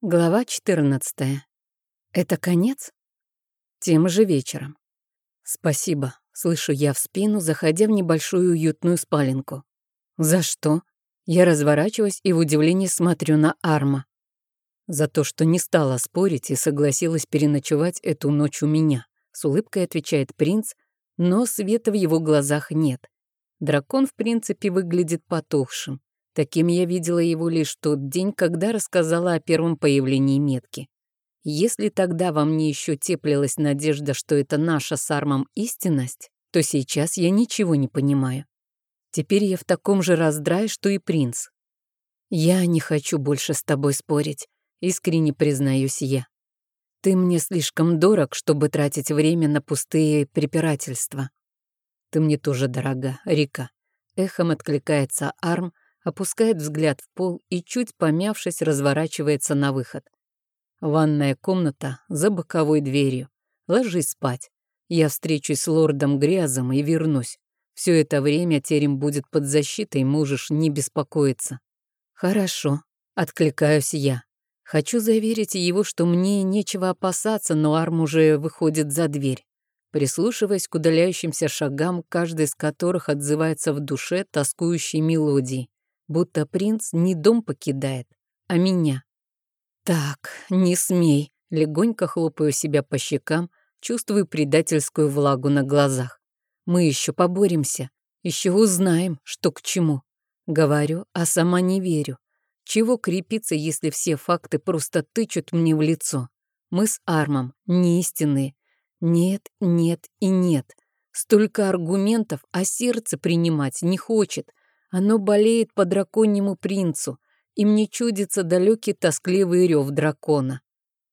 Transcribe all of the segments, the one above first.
Глава 14. Это конец? Тем же вечером. Спасибо, слышу я в спину, заходя в небольшую уютную спаленку. За что? Я разворачиваюсь и в удивлении смотрю на Арма. За то, что не стала спорить и согласилась переночевать эту ночь у меня. С улыбкой отвечает принц, но света в его глазах нет. Дракон, в принципе, выглядит потухшим. Таким я видела его лишь тот день, когда рассказала о первом появлении метки. Если тогда во мне еще теплилась надежда, что это наша с Армом истинность, то сейчас я ничего не понимаю. Теперь я в таком же раздрае, что и принц. Я не хочу больше с тобой спорить, искренне признаюсь я. Ты мне слишком дорог, чтобы тратить время на пустые препирательства. Ты мне тоже дорога, Рика. Эхом откликается Арм, опускает взгляд в пол и, чуть помявшись, разворачивается на выход. Ванная комната за боковой дверью. Ложись спать. Я встречусь с лордом Грязом и вернусь. Все это время терем будет под защитой, можешь не беспокоиться. Хорошо, откликаюсь я. Хочу заверить его, что мне нечего опасаться, но Арм уже выходит за дверь. Прислушиваясь к удаляющимся шагам, каждый из которых отзывается в душе тоскующей мелодией будто принц не дом покидает, а меня. Так, не смей, легонько хлопаю себя по щекам, чувствую предательскую влагу на глазах. Мы еще поборемся, еще узнаем, что к чему. Говорю, а сама не верю. Чего крепиться, если все факты просто тычут мне в лицо? Мы с Армом не истинные. Нет, нет и нет. Столько аргументов, а сердце принимать не хочет. Оно болеет по драконьему принцу, и мне чудится далекий тоскливый рев дракона.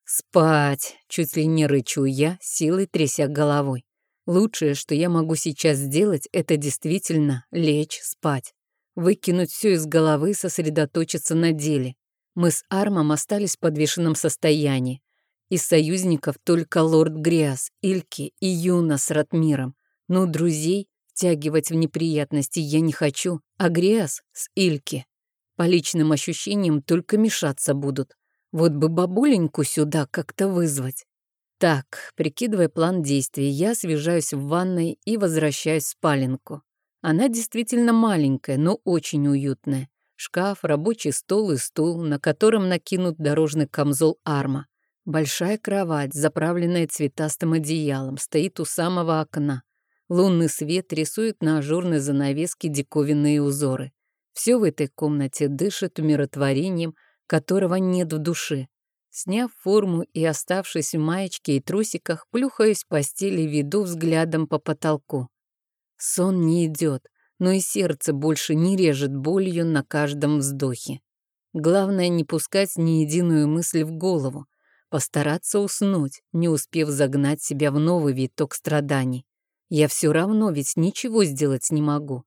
«Спать!» — чуть ли не рычу я, силой тряся головой. Лучшее, что я могу сейчас сделать, это действительно лечь спать. Выкинуть все из головы, сосредоточиться на деле. Мы с Армом остались в подвешенном состоянии. Из союзников только лорд Гриас, Ильки и Юна с Ратмиром. Но друзей Втягивать в неприятности я не хочу, а грязь с Ильки. По личным ощущениям только мешаться будут. Вот бы бабуленьку сюда как-то вызвать. Так, прикидывая план действий, я освежаюсь в ванной и возвращаюсь в спаленку. Она действительно маленькая, но очень уютная. Шкаф, рабочий стол и стул, на котором накинут дорожный камзол арма. Большая кровать, заправленная цветастым одеялом, стоит у самого окна. Лунный свет рисует на ажурной занавеске диковинные узоры. Все в этой комнате дышит умиротворением, которого нет в душе. Сняв форму и оставшись в маечке и трусиках, плюхаюсь в постели, веду взглядом по потолку. Сон не идет, но и сердце больше не режет болью на каждом вздохе. Главное не пускать ни единую мысль в голову, постараться уснуть, не успев загнать себя в новый виток страданий. Я все равно ведь ничего сделать не могу.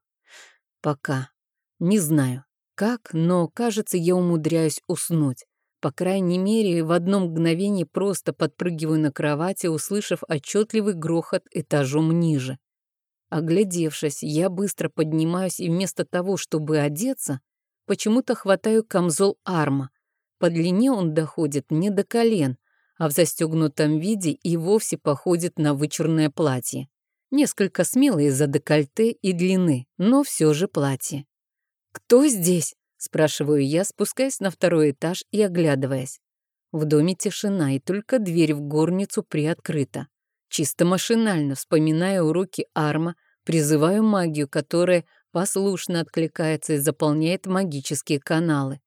Пока. Не знаю, как, но, кажется, я умудряюсь уснуть. По крайней мере, в одно мгновение просто подпрыгиваю на кровати, услышав отчетливый грохот этажом ниже. Оглядевшись, я быстро поднимаюсь и вместо того, чтобы одеться, почему-то хватаю камзол арма. По длине он доходит не до колен, а в застегнутом виде и вовсе походит на вычурное платье. Несколько смело из-за декольте и длины, но все же платье. «Кто здесь?» — спрашиваю я, спускаясь на второй этаж и оглядываясь. В доме тишина, и только дверь в горницу приоткрыта. Чисто машинально, вспоминая уроки Арма, призываю магию, которая послушно откликается и заполняет магические каналы.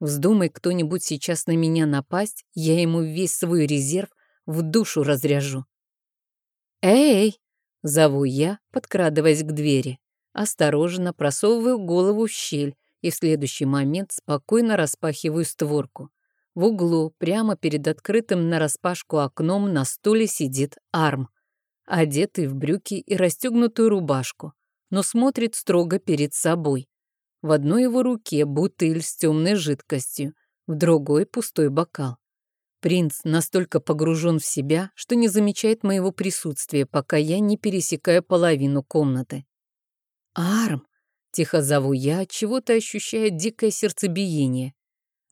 Вздумай кто-нибудь сейчас на меня напасть, я ему весь свой резерв в душу разряжу. «Эй!» Зову я, подкрадываясь к двери. Осторожно просовываю голову в щель и в следующий момент спокойно распахиваю створку. В углу, прямо перед открытым нараспашку окном, на стуле сидит Арм, одетый в брюки и расстегнутую рубашку, но смотрит строго перед собой. В одной его руке бутыль с темной жидкостью, в другой пустой бокал. Принц настолько погружен в себя, что не замечает моего присутствия, пока я не пересекаю половину комнаты. «Арм!» — тихо зову я, чего-то ощущая дикое сердцебиение.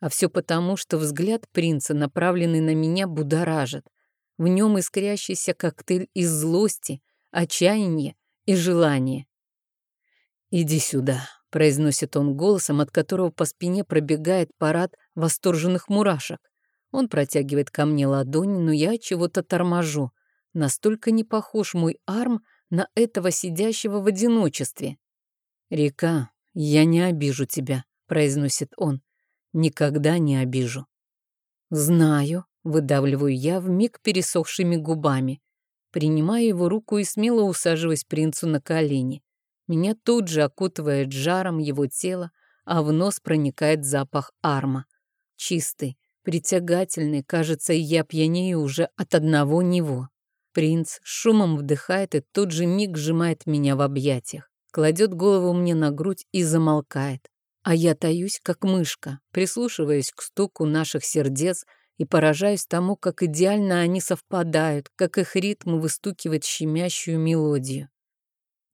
А все потому, что взгляд принца, направленный на меня, будоражит. В нем искрящийся коктейль из злости, отчаяния и желания. «Иди сюда», — произносит он голосом, от которого по спине пробегает парад восторженных мурашек. Он протягивает ко мне ладони, но я чего-то торможу. Настолько не похож мой арм на этого сидящего в одиночестве. «Река, я не обижу тебя», — произносит он. «Никогда не обижу». «Знаю», — выдавливаю я вмиг пересохшими губами. Принимаю его руку и смело усаживаюсь принцу на колени. Меня тут же окутывает жаром его тело, а в нос проникает запах арма. Чистый, притягательный, кажется, я пьянею уже от одного него. Принц шумом вдыхает и тут же миг сжимает меня в объятиях, кладет голову мне на грудь и замолкает. А я таюсь, как мышка, прислушиваясь к стуку наших сердец и поражаюсь тому, как идеально они совпадают, как их ритм выстукивает щемящую мелодию.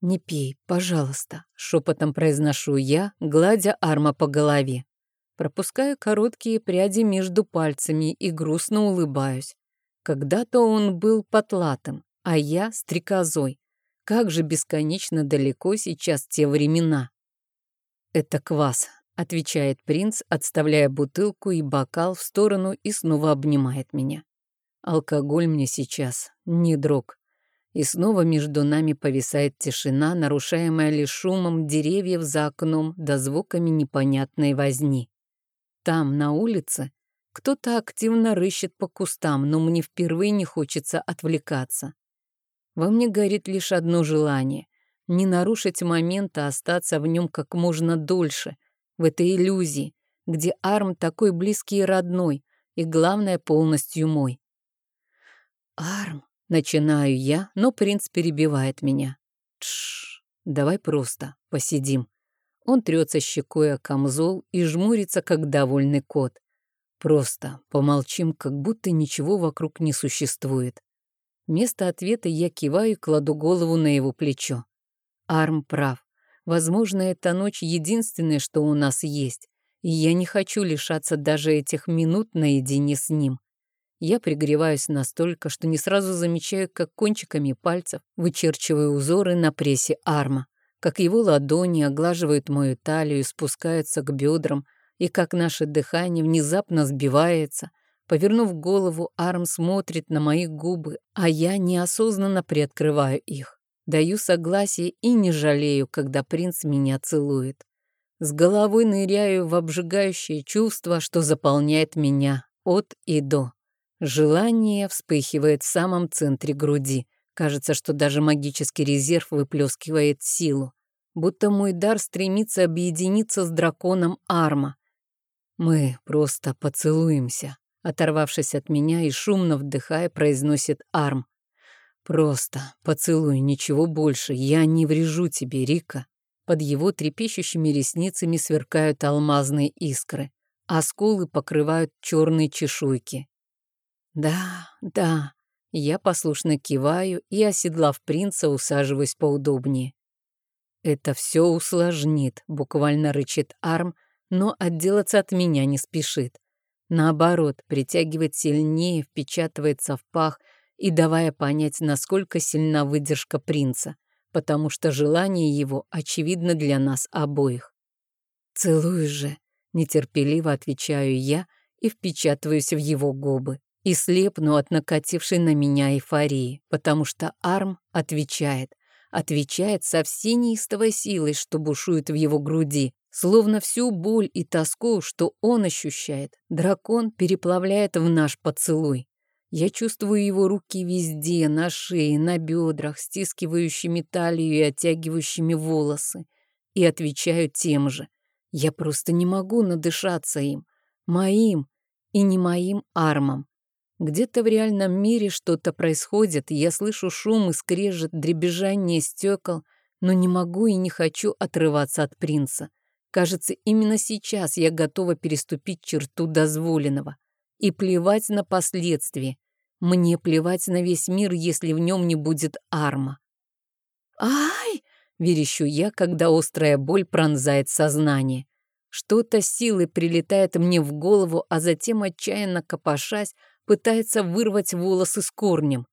«Не пей, пожалуйста», — шепотом произношу я, гладя Арма по голове. Пропускаю короткие пряди между пальцами и грустно улыбаюсь. Когда-то он был потлатым, а я — стрекозой. Как же бесконечно далеко сейчас те времена. «Это квас», — отвечает принц, отставляя бутылку и бокал в сторону и снова обнимает меня. «Алкоголь мне сейчас не друг». И снова между нами повисает тишина, нарушаемая лишь шумом деревьев за окном да звуками непонятной возни. Там, на улице, кто-то активно рыщет по кустам, но мне впервые не хочется отвлекаться. Во мне горит лишь одно желание — не нарушить момент, а остаться в нем как можно дольше, в этой иллюзии, где Арм такой близкий и родной, и, главное, полностью мой. «Арм», Начинаю я, но принц перебивает меня. Тш, давай просто посидим. Он трется щекой о камзол и жмурится, как довольный кот. Просто помолчим, как будто ничего вокруг не существует. Вместо ответа я киваю и кладу голову на его плечо. Арм прав. Возможно, эта ночь единственное, что у нас есть, и я не хочу лишаться даже этих минут наедине с ним. Я пригреваюсь настолько, что не сразу замечаю, как кончиками пальцев вычерчиваю узоры на прессе арма, как его ладони оглаживают мою талию и спускаются к бедрам, и как наше дыхание внезапно сбивается. Повернув голову, арм смотрит на мои губы, а я неосознанно приоткрываю их. Даю согласие и не жалею, когда принц меня целует. С головой ныряю в обжигающее чувство, что заполняет меня от и до. Желание вспыхивает в самом центре груди. Кажется, что даже магический резерв выплескивает силу. Будто мой дар стремится объединиться с драконом Арма. Мы просто поцелуемся. Оторвавшись от меня и шумно вдыхая, произносит Арм. Просто поцелуй, ничего больше. Я не врежу тебе, Рика. Под его трепещущими ресницами сверкают алмазные искры, а скулы покрывают черные чешуйки. «Да, да». Я послушно киваю и, оседлав принца, усаживаюсь поудобнее. «Это все усложнит», — буквально рычит Арм, но отделаться от меня не спешит. Наоборот, притягивает сильнее, впечатывается в пах и давая понять, насколько сильна выдержка принца, потому что желание его очевидно для нас обоих. «Целуй же», — нетерпеливо отвечаю я и впечатываюсь в его губы и слепну от накатившей на меня эйфории, потому что Арм отвечает, отвечает со всей неистовой силой, что бушует в его груди, словно всю боль и тоску, что он ощущает, дракон переплавляет в наш поцелуй. Я чувствую его руки везде, на шее, на бедрах, стискивающими талию и оттягивающими волосы, и отвечаю тем же. Я просто не могу надышаться им, моим и не моим армом. Где-то в реальном мире что-то происходит, я слышу шум и скрежет, дребезжание стекол, но не могу и не хочу отрываться от принца. Кажется, именно сейчас я готова переступить черту дозволенного. И плевать на последствия. Мне плевать на весь мир, если в нем не будет арма. «Ай!» — верещу я, когда острая боль пронзает сознание. Что-то силой прилетает мне в голову, а затем, отчаянно копошась, пытается вырвать волосы с корнем.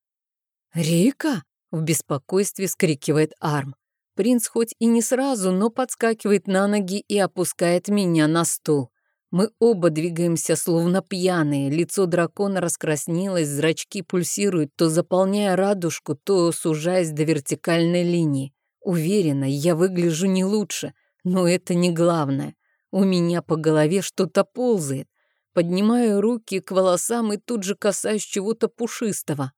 «Рика!» — в беспокойстве скрикивает Арм. Принц хоть и не сразу, но подскакивает на ноги и опускает меня на стул. Мы оба двигаемся словно пьяные, лицо дракона раскраснелось, зрачки пульсируют, то заполняя радужку, то сужаясь до вертикальной линии. Уверена, я выгляжу не лучше, но это не главное. У меня по голове что-то ползает. Поднимаю руки к волосам и тут же касаюсь чего-то пушистого.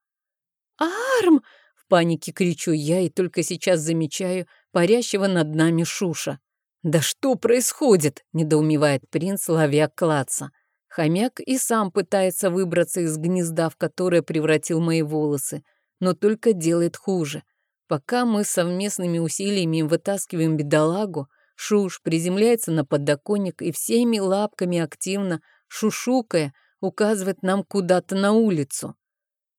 «Арм!» — в панике кричу я и только сейчас замечаю парящего над нами Шуша. «Да что происходит?» — недоумевает принц, ловя клаца. Хомяк и сам пытается выбраться из гнезда, в которое превратил мои волосы, но только делает хуже. Пока мы совместными усилиями вытаскиваем бедолагу, Шуш приземляется на подоконник и всеми лапками активно, шушукая, указывает нам куда-то на улицу.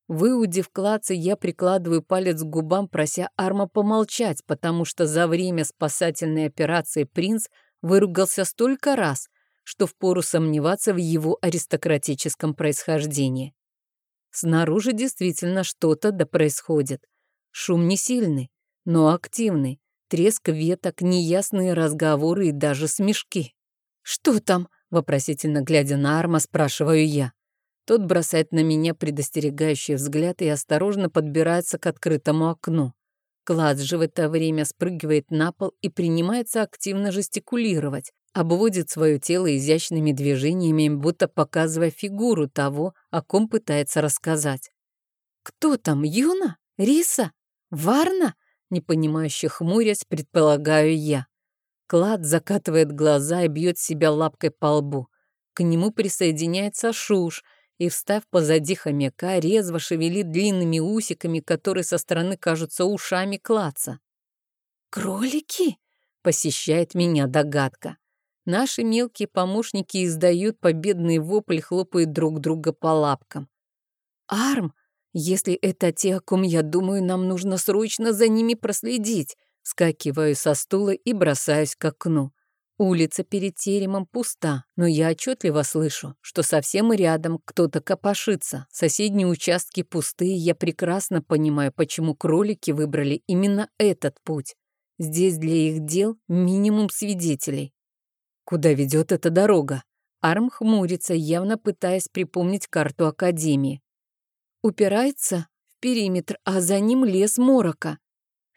Выудив клацы, я прикладываю палец к губам, прося Арма помолчать, потому что за время спасательной операции принц выругался столько раз, что впору сомневаться в его аристократическом происхождении. Снаружи действительно что-то да происходит. Шум не сильный, но активный. Треск веток, неясные разговоры и даже смешки. «Что там?» — вопросительно глядя на Арма, спрашиваю я. Тот бросает на меня предостерегающий взгляд и осторожно подбирается к открытому окну. Клад же в это время спрыгивает на пол и принимается активно жестикулировать, обводит свое тело изящными движениями, будто показывая фигуру того, о ком пытается рассказать. «Кто там, Юна? Риса? Варна?» Непонимающе хмурясь, предполагаю я. Клад закатывает глаза и бьет себя лапкой по лбу. К нему присоединяется Шуш — и, встав позади хомяка, резво шевелит длинными усиками, которые со стороны кажутся ушами клаца. «Кролики?» — посещает меня догадка. Наши мелкие помощники издают победный вопль, хлопают друг друга по лапкам. «Арм, если это те, о ком я думаю, нам нужно срочно за ними проследить», скакиваю со стула и бросаюсь к окну. Улица перед теремом пуста, но я отчетливо слышу, что совсем рядом кто-то копошится. Соседние участки пустые, я прекрасно понимаю, почему кролики выбрали именно этот путь. Здесь для их дел минимум свидетелей. Куда ведет эта дорога? Арм хмурится, явно пытаясь припомнить карту Академии. Упирается в периметр, а за ним лес морока.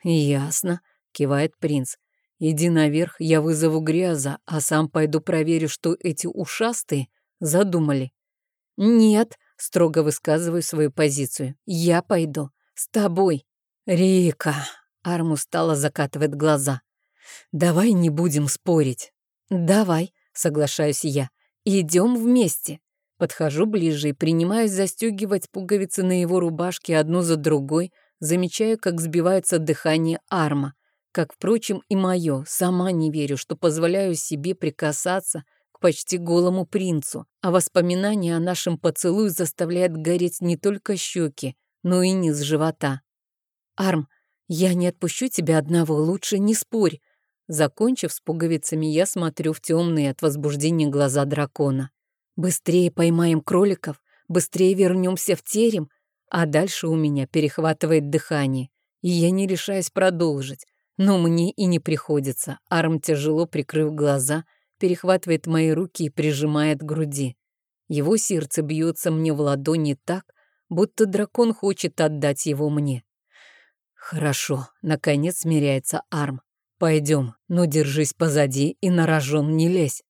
«Ясно», — кивает принц. Иди наверх, я вызову гряза, а сам пойду проверю, что эти ушастые задумали. Нет, строго высказываю свою позицию. Я пойду. С тобой. Рика. Арм устало закатывает глаза. Давай не будем спорить. Давай, соглашаюсь я. Идем вместе. Подхожу ближе и принимаюсь застегивать пуговицы на его рубашке одну за другой, замечаю, как сбивается дыхание Арма. Как, впрочем, и мое. Сама не верю, что позволяю себе прикасаться к почти голому принцу, а воспоминание о нашем поцелуе заставляет гореть не только щеки, но и низ живота. «Арм, я не отпущу тебя одного, лучше не спорь». Закончив с пуговицами, я смотрю в темные от возбуждения глаза дракона. «Быстрее поймаем кроликов, быстрее вернемся в терем», а дальше у меня перехватывает дыхание, и я не решаюсь продолжить. Но мне и не приходится. Арм, тяжело прикрыв глаза, перехватывает мои руки и прижимает к груди. Его сердце бьется мне в ладони так, будто дракон хочет отдать его мне. «Хорошо», — наконец смиряется Арм. «Пойдем, но держись позади и на рожон не лезь».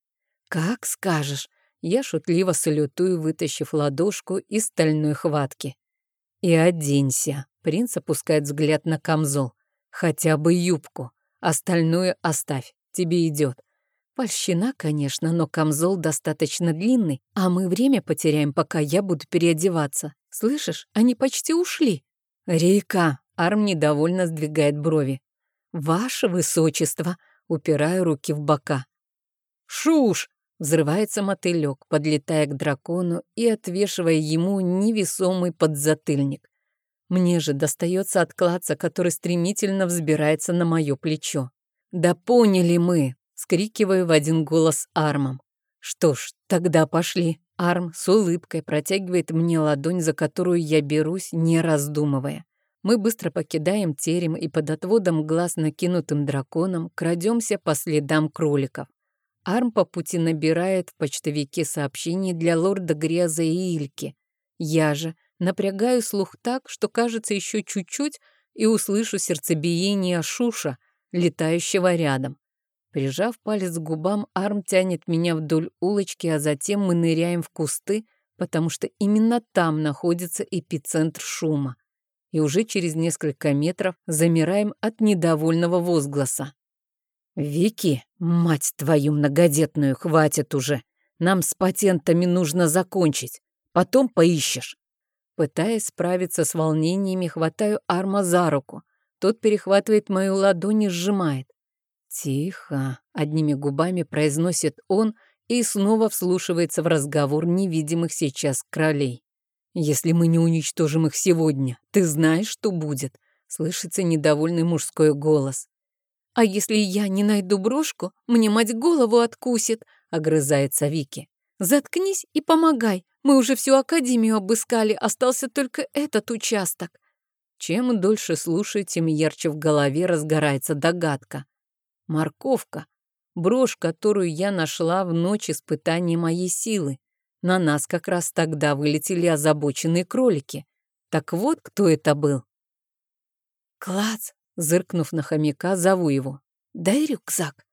«Как скажешь». Я шутливо салютую, вытащив ладошку из стальной хватки. «И оденься». Принц опускает взгляд на камзол. Хотя бы юбку. Остальное оставь, тебе идет. Польщина, конечно, но камзол достаточно длинный, а мы время потеряем, пока я буду переодеваться. Слышишь, они почти ушли. Река, Арм недовольно сдвигает брови. Ваше высочество, упираю руки в бока. Шуш! Взрывается мотылек, подлетая к дракону и отвешивая ему невесомый подзатыльник. Мне же достается от который стремительно взбирается на мое плечо. Да поняли мы. скрикиваю в один голос Армом. Что ж, тогда пошли. Арм с улыбкой протягивает мне ладонь, за которую я берусь, не раздумывая. Мы быстро покидаем терем и под отводом глаз накинутым драконом крадемся по следам кроликов. Арм по пути набирает в почтовике сообщений для лорда Греза и Ильки. Я же напрягаю слух так, что кажется еще чуть-чуть и услышу сердцебиение Шуша, летающего рядом. Прижав палец к губам, Арм тянет меня вдоль улочки, а затем мы ныряем в кусты, потому что именно там находится эпицентр шума. И уже через несколько метров замираем от недовольного возгласа. «Вики, мать твою многодетную, хватит уже! Нам с патентами нужно закончить, потом поищешь!» Пытаясь справиться с волнениями, хватаю Арма за руку. Тот перехватывает мою ладонь и сжимает. «Тихо», — одними губами произносит он и снова вслушивается в разговор невидимых сейчас кролей. «Если мы не уничтожим их сегодня, ты знаешь, что будет?» — слышится недовольный мужской голос. «А если я не найду брошку, мне мать голову откусит», — огрызается Вики. «Заткнись и помогай. Мы уже всю академию обыскали, остался только этот участок». Чем дольше слушаю, тем ярче в голове разгорается догадка. Морковка. Брошь, которую я нашла в ночь испытания моей силы. На нас как раз тогда вылетели озабоченные кролики. Так вот, кто это был. «Клац!» — зыркнув на хомяка, зову его. «Дай рюкзак!»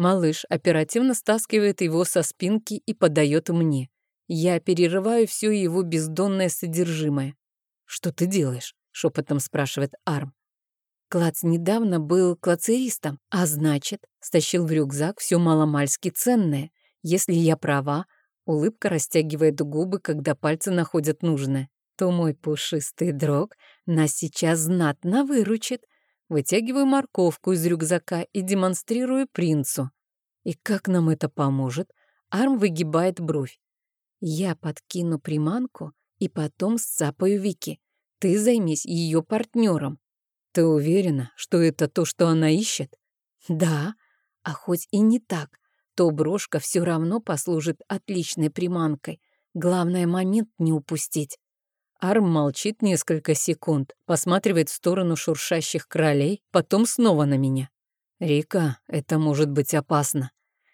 Малыш оперативно стаскивает его со спинки и подает мне. Я перерываю все его бездонное содержимое. «Что ты делаешь?» — шепотом спрашивает Арм. Клац недавно был клацеристом, а значит, стащил в рюкзак все маломальски ценное. Если я права, улыбка растягивает губы, когда пальцы находят нужное, то мой пушистый дрог нас сейчас знатно выручит. Вытягиваю морковку из рюкзака и демонстрирую принцу. И как нам это поможет? Арм выгибает бровь. Я подкину приманку и потом сцапаю Вики. Ты займись ее партнером. Ты уверена, что это то, что она ищет? Да, а хоть и не так, то брошка все равно послужит отличной приманкой. Главное, момент не упустить. Арм молчит несколько секунд, посматривает в сторону шуршащих кролей, потом снова на меня. «Рика, это может быть опасно.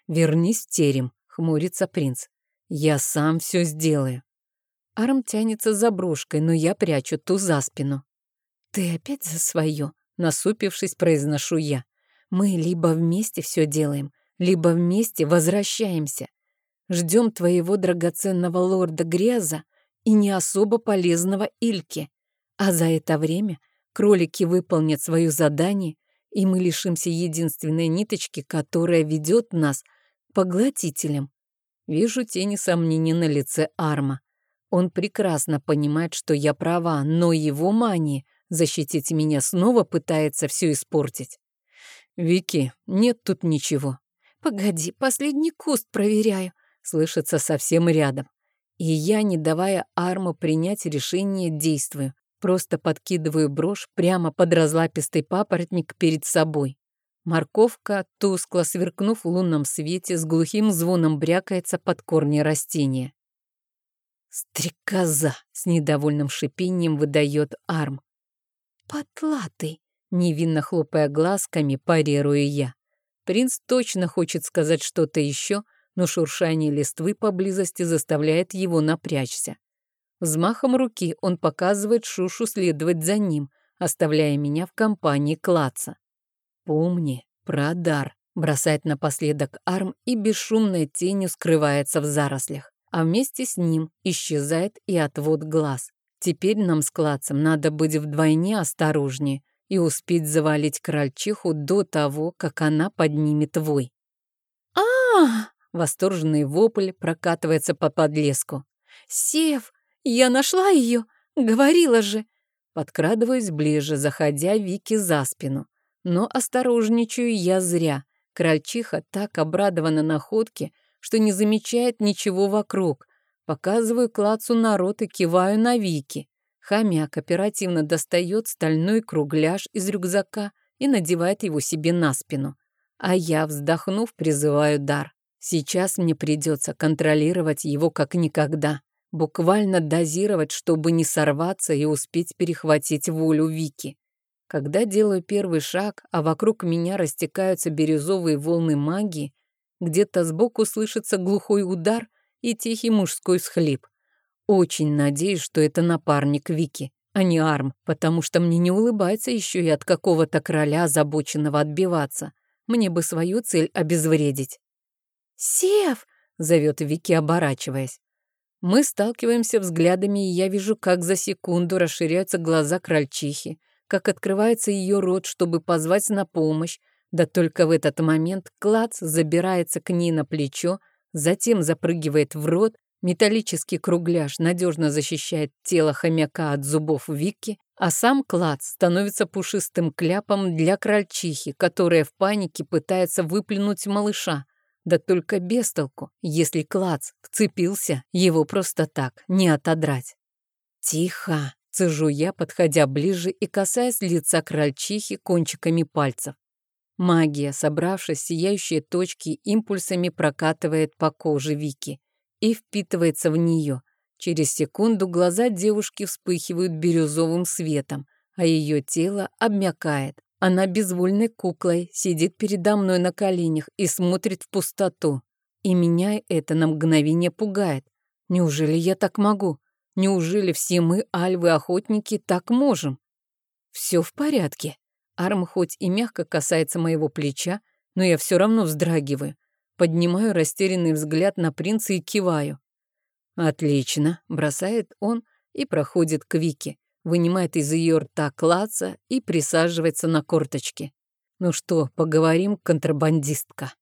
Вернись в терем», — хмурится принц. «Я сам все сделаю». Арм тянется за брошкой, но я прячу ту за спину. «Ты опять за свое?» — насупившись, произношу я. «Мы либо вместе все делаем, либо вместе возвращаемся. Ждем твоего драгоценного лорда Гряза и не особо полезного Ильки. А за это время кролики выполнят свое задание, и мы лишимся единственной ниточки, которая ведет нас к поглотителям. Вижу тени сомнений на лице Арма. Он прекрасно понимает, что я права, но его мания — защитить меня снова пытается все испортить. «Вики, нет тут ничего». «Погоди, последний куст проверяю», — слышится совсем рядом. И я, не давая Арму принять решение, действую. Просто подкидываю брошь прямо под разлапистый папоротник перед собой. Морковка, тускло сверкнув в лунном свете, с глухим звоном брякается под корни растения. «Стрекоза!» — с недовольным шипением выдает Арм. «Потлатый!» — невинно хлопая глазками, парирую я. Принц точно хочет сказать что-то еще, но шуршание листвы поблизости заставляет его напрячься. Взмахом руки он показывает Шушу следовать за ним, оставляя меня в компании клаца. «Помни про дар», — бросает напоследок арм и бесшумной тенью скрывается в зарослях, а вместе с ним исчезает и отвод глаз. Теперь нам с Клацем надо быть вдвойне осторожнее и успеть завалить крольчиху до того, как она поднимет вой. а, -а, Восторженный вопль прокатывается по подлеску. «Сев! Я нашла ее! Говорила же!» Подкрадываюсь ближе, заходя Вики за спину. Но осторожничаю я зря. Крольчиха так обрадована находке, что не замечает ничего вокруг, Показываю клацу народ и киваю на Вики. Хомяк оперативно достает стальной кругляш из рюкзака и надевает его себе на спину. А я, вздохнув, призываю дар. Сейчас мне придется контролировать его как никогда. Буквально дозировать, чтобы не сорваться и успеть перехватить волю Вики. Когда делаю первый шаг, а вокруг меня растекаются бирюзовые волны магии, где-то сбоку слышится глухой удар и тихий мужской схлип. Очень надеюсь, что это напарник Вики, а не Арм, потому что мне не улыбается еще и от какого-то короля, озабоченного отбиваться. Мне бы свою цель обезвредить. «Сев!» — зовет Вики, оборачиваясь. Мы сталкиваемся взглядами, и я вижу, как за секунду расширяются глаза крольчихи, как открывается ее рот, чтобы позвать на помощь, да только в этот момент Клац забирается к ней на плечо, затем запрыгивает в рот, металлический кругляш надежно защищает тело хомяка от зубов Вики, а сам Клац становится пушистым кляпом для крольчихи, которая в панике пытается выплюнуть малыша. Да только без толку, если Клац вцепился, его просто так не отодрать. «Тихо!» — цежу я, подходя ближе и касаясь лица крольчихи кончиками пальцев. Магия, собравшись сияющие точки, импульсами прокатывает по коже Вики и впитывается в нее. Через секунду глаза девушки вспыхивают бирюзовым светом, а ее тело обмякает. Она безвольной куклой сидит передо мной на коленях и смотрит в пустоту. И меня это на мгновение пугает. Неужели я так могу? Неужели все мы, альвы-охотники, так можем? Все в порядке. Арм хоть и мягко касается моего плеча, но я все равно вздрагиваю. Поднимаю растерянный взгляд на принца и киваю. «Отлично», — бросает он и проходит к Вике, вынимает из ее рта клаца и присаживается на корточки. «Ну что, поговорим, контрабандистка?»